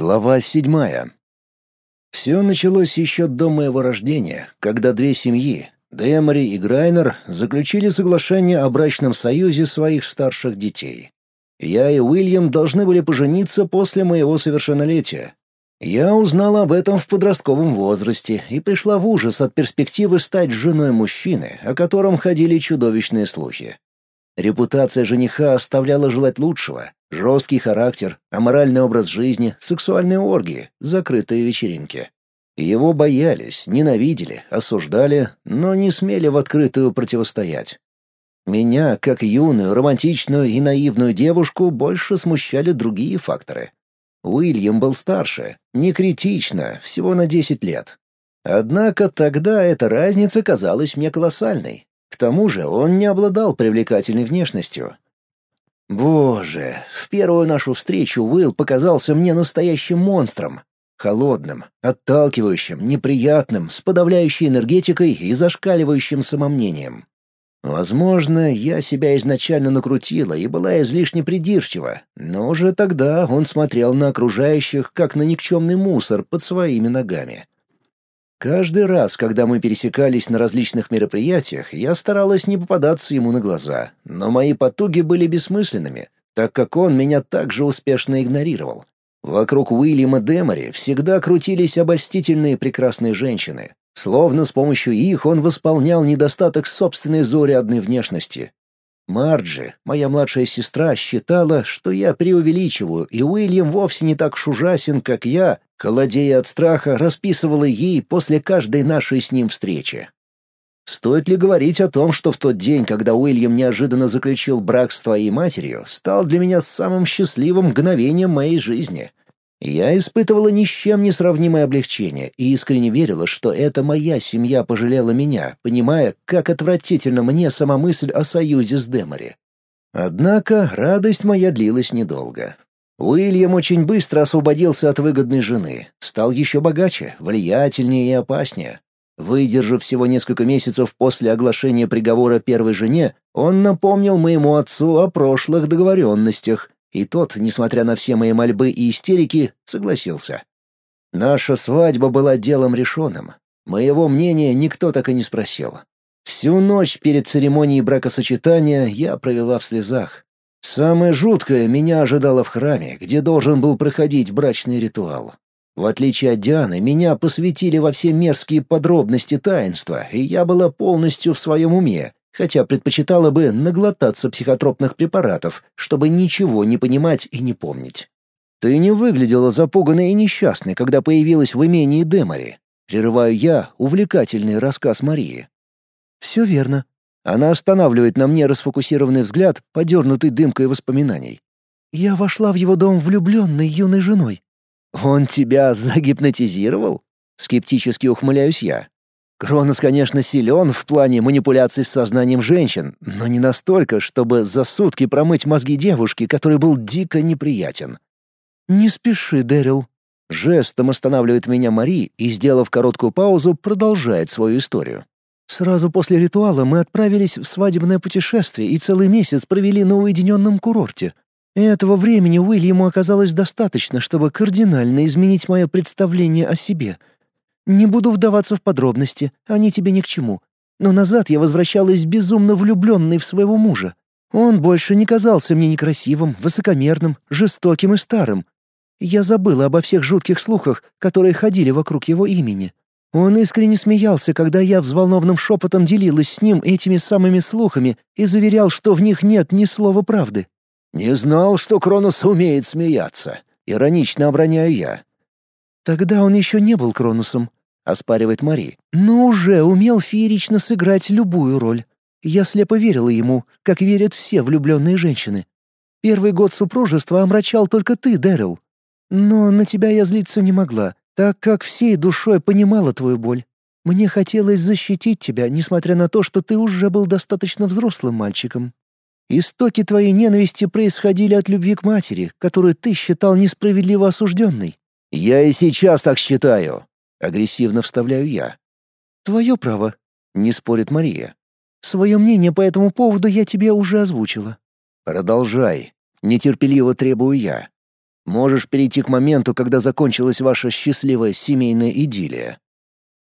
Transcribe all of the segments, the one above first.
Глава седьмая. Все началось еще до моего рождения, когда две семьи, Демори и Грайнер, заключили соглашение о брачном союзе своих старших детей. Я и Уильям должны были пожениться после моего совершеннолетия. Я узнала об этом в подростковом возрасте и пришла в ужас от перспективы стать женой мужчины, о котором ходили чудовищные слухи. Репутация жениха оставляла желать лучшего. Жесткий характер, аморальный образ жизни, сексуальные оргии, закрытые вечеринки. Его боялись, ненавидели, осуждали, но не смели в открытую противостоять. Меня, как юную, романтичную и наивную девушку, больше смущали другие факторы. Уильям был старше, не критично, всего на 10 лет. Однако тогда эта разница казалась мне колоссальной. К тому же он не обладал привлекательной внешностью. Боже, в первую нашу встречу Уилл показался мне настоящим монстром. Холодным, отталкивающим, неприятным, с подавляющей энергетикой и зашкаливающим самомнением. Возможно, я себя изначально накрутила и была излишне придирчива, но уже тогда он смотрел на окружающих, как на никчемный мусор под своими ногами. Каждый раз, когда мы пересекались на различных мероприятиях, я старалась не попадаться ему на глаза, но мои потуги были бессмысленными, так как он меня также успешно игнорировал. Вокруг Уильяма Демори всегда крутились обольстительные прекрасные женщины. Словно с помощью их он восполнял недостаток собственной заурядной внешности. Марджи, моя младшая сестра, считала, что я преувеличиваю, и Уильям вовсе не так уж ужасен, как я, холодея от страха, расписывала ей после каждой нашей с ним встречи. Стоит ли говорить о том, что в тот день, когда Уильям неожиданно заключил брак с твоей матерью, стал для меня самым счастливым мгновением моей жизни? Я испытывала ни с чем не сравнимое облегчение и искренне верила, что это моя семья пожалела меня, понимая, как отвратительно мне сама мысль о союзе с Демори. Однако радость моя длилась недолго. Уильям очень быстро освободился от выгодной жены, стал еще богаче, влиятельнее и опаснее. Выдержав всего несколько месяцев после оглашения приговора первой жене, он напомнил моему отцу о прошлых договоренностях, и тот, несмотря на все мои мольбы и истерики, согласился. Наша свадьба была делом решенным. Моего мнения никто так и не спросил. Всю ночь перед церемонией бракосочетания я провела в слезах. Самое жуткое меня ожидало в храме, где должен был проходить брачный ритуал. В отличие от Дианы, меня посвятили во все мерзкие подробности таинства, и я была полностью в своем уме, хотя предпочитала бы наглотаться психотропных препаратов, чтобы ничего не понимать и не помнить. Ты не выглядела запуганной и несчастной, когда появилась в имении Демари. Прерываю я увлекательный рассказ Марии. Все верно. Она останавливает на мне расфокусированный взгляд, подернутый дымкой воспоминаний. Я вошла в его дом влюбленной юной женой. Он тебя загипнотизировал? Скептически ухмыляюсь я. Кронос, конечно, силен в плане манипуляций с сознанием женщин, но не настолько, чтобы за сутки промыть мозги девушки, который был дико неприятен. «Не спеши, Дэрил». Жестом останавливает меня Мари и, сделав короткую паузу, продолжает свою историю. Сразу после ритуала мы отправились в свадебное путешествие и целый месяц провели на уединенном курорте. Этого времени Уильяму оказалось достаточно, чтобы кардинально изменить мое представление о себе — не буду вдаваться в подробности, они тебе ни к чему. Но назад я возвращалась безумно влюбленной в своего мужа. Он больше не казался мне некрасивым, высокомерным, жестоким и старым. Я забыла обо всех жутких слухах, которые ходили вокруг его имени. Он искренне смеялся, когда я взволнованным шепотом делилась с ним этими самыми слухами и заверял, что в них нет ни слова правды. «Не знал, что Кронос умеет смеяться», — иронично оброняю я. Тогда он еще не был Кроносом. — оспаривает Мари, «но уже умел феерично сыграть любую роль. Я слепо верила ему, как верят все влюбленные женщины. Первый год супружества омрачал только ты, Дэрил. Но на тебя я злиться не могла, так как всей душой понимала твою боль. Мне хотелось защитить тебя, несмотря на то, что ты уже был достаточно взрослым мальчиком. Истоки твоей ненависти происходили от любви к матери, которую ты считал несправедливо осужденной. Я и сейчас так считаю, Агрессивно вставляю я. «Твое право», — не спорит Мария. «Свое мнение по этому поводу я тебе уже озвучила». «Продолжай», — нетерпеливо требую я. Можешь перейти к моменту, когда закончилась ваша счастливая семейная идиллия».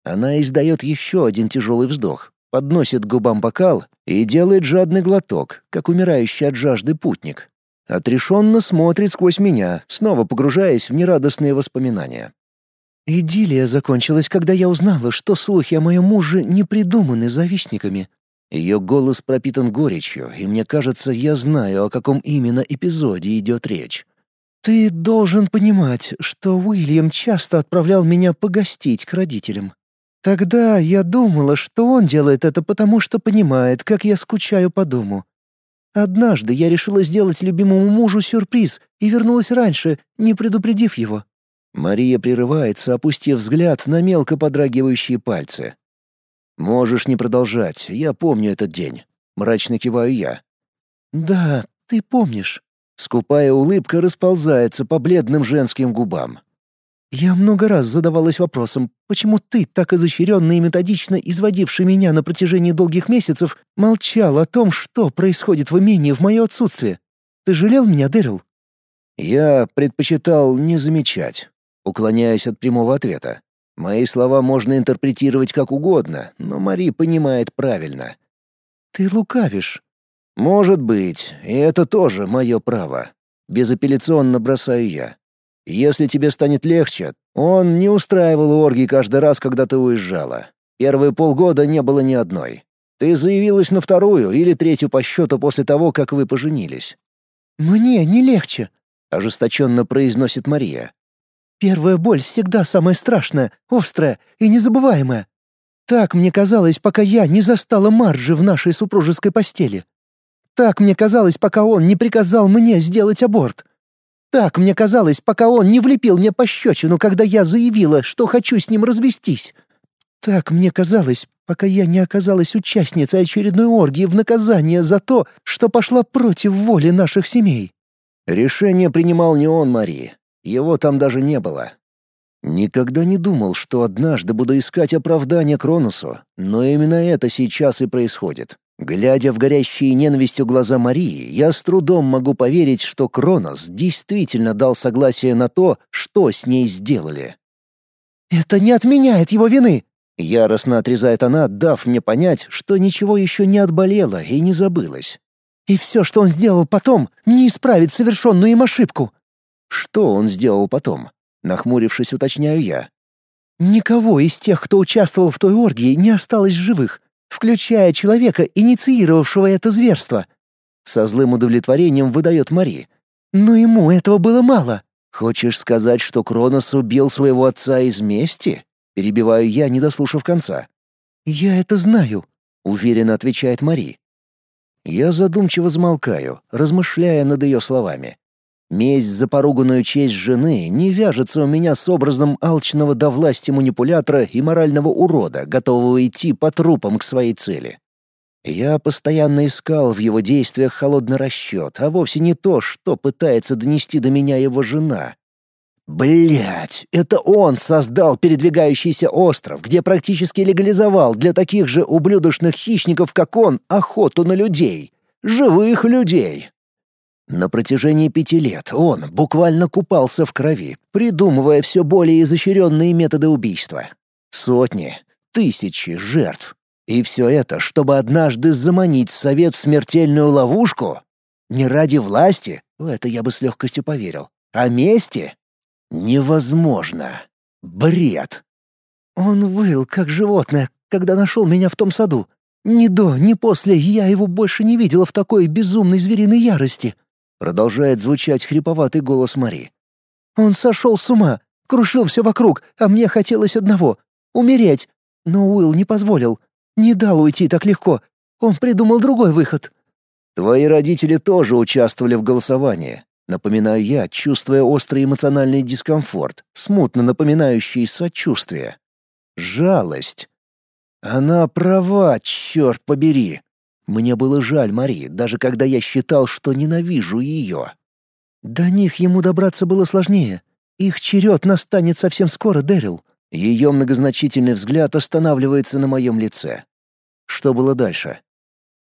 Она издает еще один тяжелый вздох, подносит к губам бокал и делает жадный глоток, как умирающий от жажды путник. Отрешенно смотрит сквозь меня, снова погружаясь в нерадостные воспоминания. Идиллия закончилась, когда я узнала, что слухи о моем муже не придуманы завистниками. Ее голос пропитан горечью, и мне кажется, я знаю, о каком именно эпизоде идет речь. «Ты должен понимать, что Уильям часто отправлял меня погостить к родителям. Тогда я думала, что он делает это потому, что понимает, как я скучаю по дому. Однажды я решила сделать любимому мужу сюрприз и вернулась раньше, не предупредив его. Мария прерывается, опустив взгляд на мелко подрагивающие пальцы. «Можешь не продолжать, я помню этот день», — мрачно киваю я. «Да, ты помнишь». Скупая улыбка расползается по бледным женским губам. «Я много раз задавалась вопросом, почему ты, так изощренно и методично изводивший меня на протяжении долгих месяцев, молчал о том, что происходит в имении в мое отсутствие? Ты жалел меня, Дэрил?» Я предпочитал не замечать уклоняясь от прямого ответа. Мои слова можно интерпретировать как угодно, но Мари понимает правильно. «Ты лукавишь». «Может быть, и это тоже мое право. Безапелляционно бросаю я. Если тебе станет легче, он не устраивал оргии каждый раз, когда ты уезжала. Первые полгода не было ни одной. Ты заявилась на вторую или третью по счету после того, как вы поженились». «Мне не легче», — ожесточенно произносит Мария. Первая боль всегда самая страшная, острая и незабываемая. Так мне казалось, пока я не застала Марджи в нашей супружеской постели. Так мне казалось, пока он не приказал мне сделать аборт. Так мне казалось, пока он не влепил мне пощечину, когда я заявила, что хочу с ним развестись. Так мне казалось, пока я не оказалась участницей очередной оргии в наказание за то, что пошла против воли наших семей. Решение принимал не он, Мария. Его там даже не было. Никогда не думал, что однажды буду искать оправдание Кронусу, но именно это сейчас и происходит. Глядя в горящие ненавистью глаза Марии, я с трудом могу поверить, что Кронос действительно дал согласие на то, что с ней сделали. «Это не отменяет его вины!» Яростно отрезает она, дав мне понять, что ничего еще не отболело и не забылось. «И все, что он сделал потом, не исправит совершенную им ошибку. Что он сделал потом? Нахмурившись, уточняю я. Никого из тех, кто участвовал в той оргии, не осталось живых, включая человека, инициировавшего это зверство. Со злым удовлетворением выдает Мари. Но ему этого было мало. Хочешь сказать, что Кронос убил своего отца из мести? Перебиваю я, не дослушав конца. Я это знаю, уверенно отвечает Мари. Я задумчиво замолкаю, размышляя над ее словами. Месть за поруганную честь жены не вяжется у меня с образом алчного до власти манипулятора и морального урода, готового идти по трупам к своей цели. Я постоянно искал в его действиях холодный расчет, а вовсе не то, что пытается донести до меня его жена. Блять, это он создал передвигающийся остров, где практически легализовал для таких же ублюдочных хищников, как он, охоту на людей. Живых людей. На протяжении пяти лет он буквально купался в крови, придумывая все более изощренные методы убийства. Сотни, тысячи жертв. И все это, чтобы однажды заманить совет в смертельную ловушку? Не ради власти, в это я бы с легкостью поверил, а мести? Невозможно. Бред. Он выл, как животное, когда нашел меня в том саду. Ни до, ни после я его больше не видела в такой безумной звериной ярости. Продолжает звучать хриповатый голос Мари. «Он сошел с ума, крушил все вокруг, а мне хотелось одного — умереть. Но Уилл не позволил, не дал уйти так легко. Он придумал другой выход». «Твои родители тоже участвовали в голосовании», напоминаю я, чувствуя острый эмоциональный дискомфорт, смутно напоминающий сочувствие. Жалость. Она права, черт побери. Мне было жаль Мари, даже когда я считал, что ненавижу ее. До них ему добраться было сложнее. Их черед настанет совсем скоро, Дэрил. Ее многозначительный взгляд останавливается на моем лице. Что было дальше?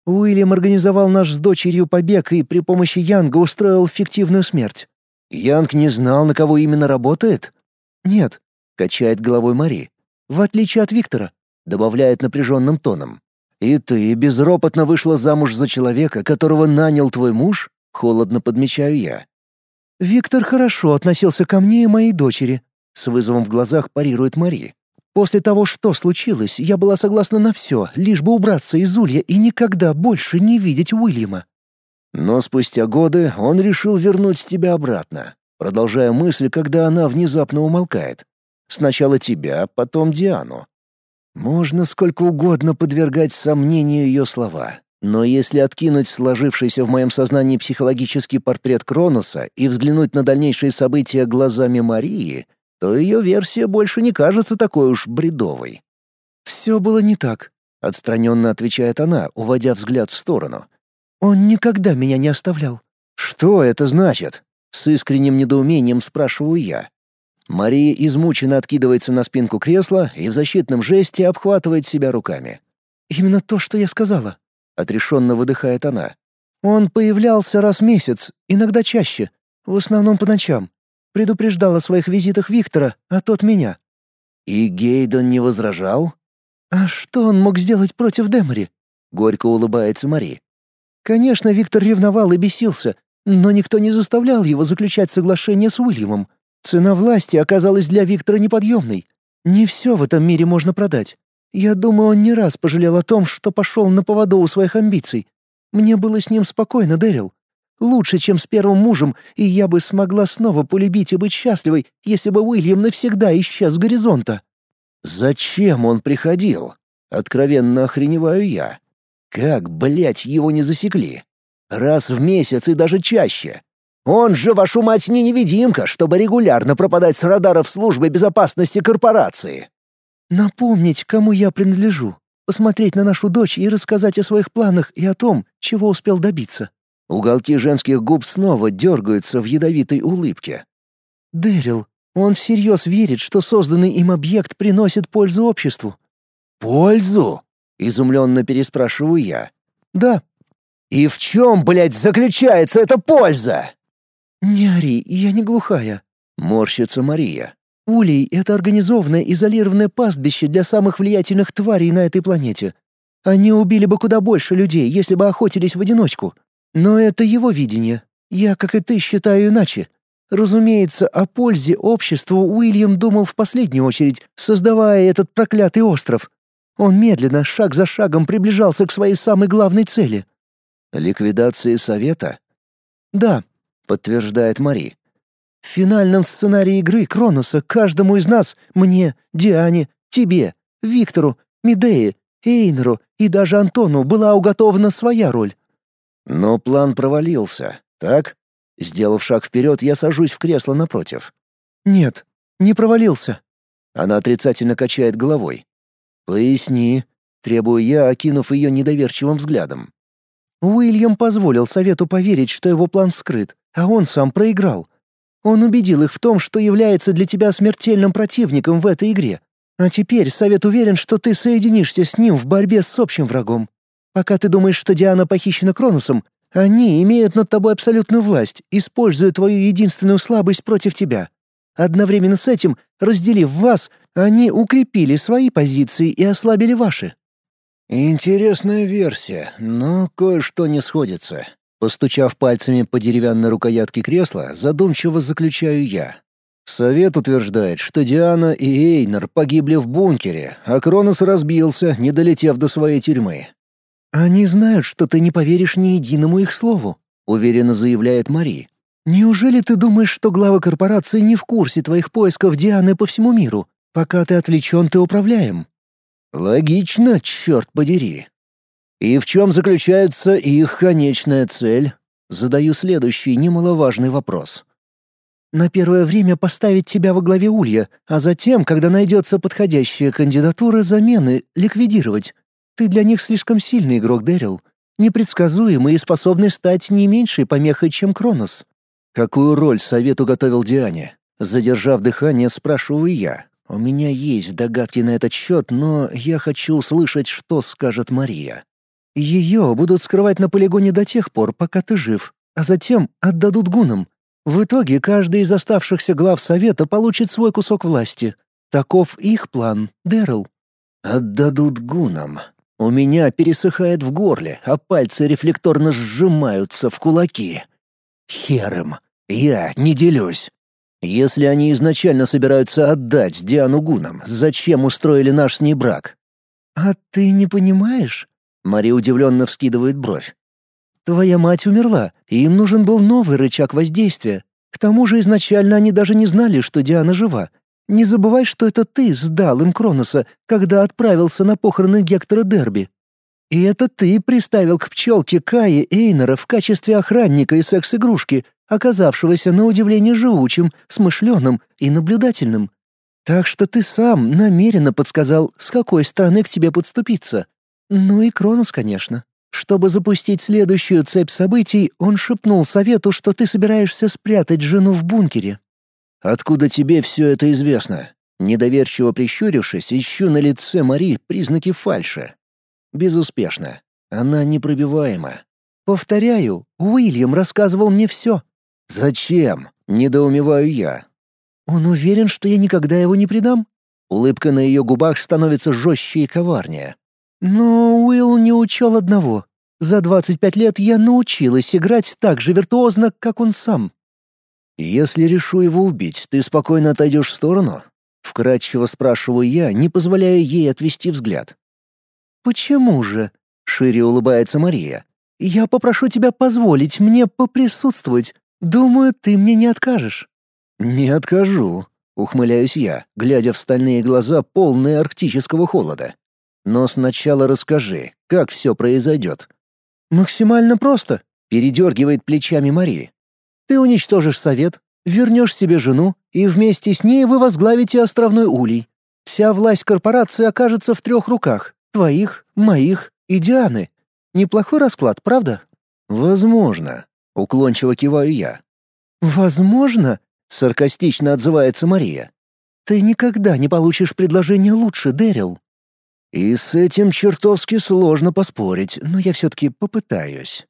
Уильям организовал наш с дочерью побег и при помощи Янга устроил фиктивную смерть. Янг не знал, на кого именно работает? Нет, качает головой Мари. В отличие от Виктора, добавляет напряженным тоном. И ты безропотно вышла замуж за человека, которого нанял твой муж? Холодно подмечаю я. Виктор хорошо относился ко мне и моей дочери. С вызовом в глазах парирует Мари. После того, что случилось, я была согласна на все, лишь бы убраться из Улья и никогда больше не видеть Уильяма. Но спустя годы он решил вернуть тебя обратно, продолжая мысль, когда она внезапно умолкает. Сначала тебя, потом Диану. Можно сколько угодно подвергать сомнению ее слова, но если откинуть сложившийся в моем сознании психологический портрет Кроноса и взглянуть на дальнейшие события глазами Марии, то ее версия больше не кажется такой уж бредовой. «Все было не так», — отстраненно отвечает она, уводя взгляд в сторону. Он никогда меня не оставлял. Что это значит? С искренним недоумением спрашиваю я. Мария измученно откидывается на спинку кресла и в защитном жесте обхватывает себя руками. «Именно то, что я сказала», — отрешенно выдыхает она. «Он появлялся раз в месяц, иногда чаще, в основном по ночам. Предупреждал о своих визитах Виктора, а тот меня». «И Гейдон не возражал?» «А что он мог сделать против Демори?» — горько улыбается Мари. Конечно, Виктор ревновал и бесился, но никто не заставлял его заключать соглашение с Уильямом. Цена власти оказалась для Виктора неподъемной. Не все в этом мире можно продать. Я думаю, он не раз пожалел о том, что пошел на поводу у своих амбиций. Мне было с ним спокойно, Дэрил. Лучше, чем с первым мужем, и я бы смогла снова полюбить и быть счастливой, если бы Уильям навсегда исчез с горизонта. Зачем он приходил? Откровенно охреневаю я. Как, блядь, его не засекли? Раз в месяц и даже чаще. Он же, вашу мать, не невидимка, чтобы регулярно пропадать с радаров службы безопасности корпорации. Напомнить, кому я принадлежу, посмотреть на нашу дочь и рассказать о своих планах и о том, чего успел добиться. Уголки женских губ снова дергаются в ядовитой улыбке. Дэрил, он всерьез верит, что созданный им объект приносит пользу обществу. «Пользу?» Изумленно переспрашиваю я. «Да». «И в чем, блядь, заключается эта польза?» «Не ори, я не глухая», — морщится Мария. «Улей — это организованное изолированное пастбище для самых влиятельных тварей на этой планете. Они убили бы куда больше людей, если бы охотились в одиночку. Но это его видение. Я, как и ты, считаю иначе. Разумеется, о пользе обществу Уильям думал в последнюю очередь, создавая этот проклятый остров. Он медленно, шаг за шагом приближался к своей самой главной цели. «Ликвидации Совета?» «Да», — подтверждает Мари. «В финальном сценарии игры Кроноса каждому из нас, мне, Диане, тебе, Виктору, Медее, Эйнеру и даже Антону была уготована своя роль». Но план провалился, так? Сделав шаг вперед, я сажусь в кресло напротив. «Нет, не провалился». Она отрицательно качает головой. «Поясни», — требую я, окинув ее недоверчивым взглядом. Уильям позволил совету поверить, что его план скрыт, а он сам проиграл. Он убедил их в том, что является для тебя смертельным противником в этой игре. А теперь совет уверен, что ты соединишься с ним в борьбе с общим врагом. Пока ты думаешь, что Диана похищена Кроносом, они имеют над тобой абсолютную власть, используя твою единственную слабость против тебя. Одновременно с этим, разделив вас, они укрепили свои позиции и ослабили ваши. Интересная версия, но кое-что не сходится. Постучав пальцами по деревянной рукоятке кресла, задумчиво заключаю я. Совет утверждает, что Диана и Эйнер погибли в бункере, а Кронос разбился, не долетев до своей тюрьмы. «Они знают, что ты не поверишь ни единому их слову», — уверенно заявляет Мари. «Неужели ты думаешь, что глава корпорации не в курсе твоих поисков Дианы по всему миру? Пока ты отвлечен, ты управляем». «Логично, черт подери». «И в чем заключается их конечная цель?» Задаю следующий немаловажный вопрос. «На первое время поставить тебя во главе улья, а затем, когда найдется подходящая кандидатура замены, ликвидировать. Ты для них слишком сильный игрок, Дэрил. Непредсказуемый и способный стать не меньшей помехой, чем Кронос. Какую роль совету готовил Диане? Задержав дыхание, спрашиваю я. У меня есть догадки на этот счет, но я хочу услышать, что скажет Мария. Ее будут скрывать на полигоне до тех пор, пока ты жив, а затем отдадут гунам. В итоге каждый из оставшихся глав Совета получит свой кусок власти. Таков их план, Дэрил. Отдадут гунам. У меня пересыхает в горле, а пальцы рефлекторно сжимаются в кулаки. Хером. Я не делюсь. Если они изначально собираются отдать Диану гунам, зачем устроили наш с ней брак? А ты не понимаешь? Мария удивленно вскидывает бровь. Твоя мать умерла, и им нужен был новый рычаг воздействия. К тому же изначально они даже не знали, что Диана жива. Не забывай, что это ты сдал им Кроноса, когда отправился на похороны Гектора Дерби. И это ты приставил к пчелке Каи Эйнера в качестве охранника и секс-игрушки, оказавшегося на удивление живучим, смышленым и наблюдательным. Так что ты сам намеренно подсказал, с какой стороны к тебе подступиться. Ну и Кронос, конечно. Чтобы запустить следующую цепь событий, он шепнул совету, что ты собираешься спрятать жену в бункере. «Откуда тебе все это известно?» Недоверчиво прищурившись, ищу на лице Мари признаки фальши. Безуспешно. Она непробиваема. «Повторяю, Уильям рассказывал мне все». «Зачем?» — недоумеваю я. «Он уверен, что я никогда его не предам?» Улыбка на ее губах становится жестче и коварнее. Но Уилл не учел одного. За 25 лет я научилась играть так же виртуозно, как он сам. «Если решу его убить, ты спокойно отойдешь в сторону?» Вкратчиво спрашиваю я, не позволяя ей отвести взгляд. «Почему же?» — шире улыбается Мария. «Я попрошу тебя позволить мне поприсутствовать. Думаю, ты мне не откажешь». «Не откажу», — ухмыляюсь я, глядя в стальные глаза, полные арктического холода. Но сначала расскажи, как все произойдет». «Максимально просто», — передергивает плечами Марии. «Ты уничтожишь совет, вернешь себе жену, и вместе с ней вы возглавите островной улей. Вся власть корпорации окажется в трех руках — твоих, моих и Дианы. Неплохой расклад, правда?» «Возможно», — уклончиво киваю я. «Возможно?» — саркастично отзывается Мария. «Ты никогда не получишь предложение лучше, Дэрил». И с этим чертовски сложно поспорить, но я все-таки попытаюсь.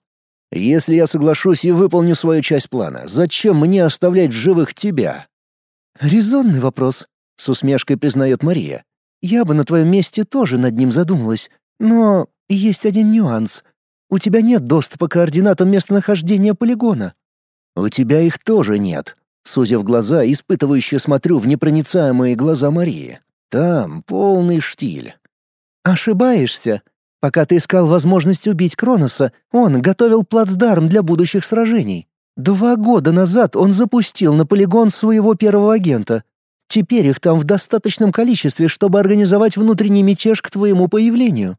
Если я соглашусь и выполню свою часть плана, зачем мне оставлять в живых тебя? Резонный вопрос, с усмешкой признает Мария. Я бы на твоем месте тоже над ним задумалась, но есть один нюанс. У тебя нет доступа к координатам местонахождения полигона. У тебя их тоже нет. Сузив глаза, испытывающе смотрю в непроницаемые глаза Марии. Там полный штиль. «Ошибаешься. Пока ты искал возможность убить Кроноса, он готовил плацдарм для будущих сражений. Два года назад он запустил на полигон своего первого агента. Теперь их там в достаточном количестве, чтобы организовать внутренний мятеж к твоему появлению.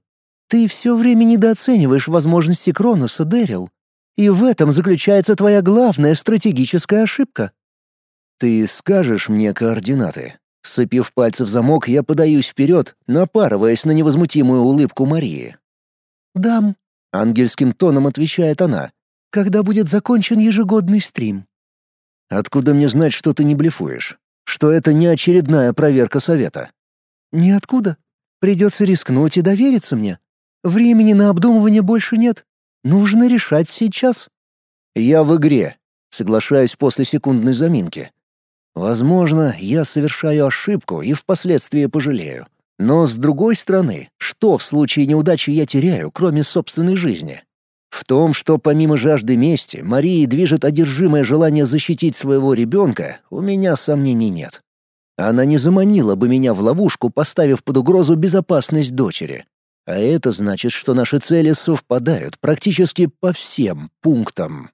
Ты все время недооцениваешь возможности Кроноса, Дэрил. И в этом заключается твоя главная стратегическая ошибка. Ты скажешь мне координаты? Сцепив пальцы в замок, я подаюсь вперед, напарываясь на невозмутимую улыбку Марии. «Дам», — ангельским тоном отвечает она, — «когда будет закончен ежегодный стрим». «Откуда мне знать, что ты не блефуешь? Что это не очередная проверка совета?» «Ниоткуда. Придется рискнуть и довериться мне. Времени на обдумывание больше нет. Нужно решать сейчас». «Я в игре», — соглашаюсь после секундной заминки. Возможно, я совершаю ошибку и впоследствии пожалею. Но с другой стороны, что в случае неудачи я теряю, кроме собственной жизни? В том, что помимо жажды мести, Марии движет одержимое желание защитить своего ребенка, у меня сомнений нет. Она не заманила бы меня в ловушку, поставив под угрозу безопасность дочери. А это значит, что наши цели совпадают практически по всем пунктам.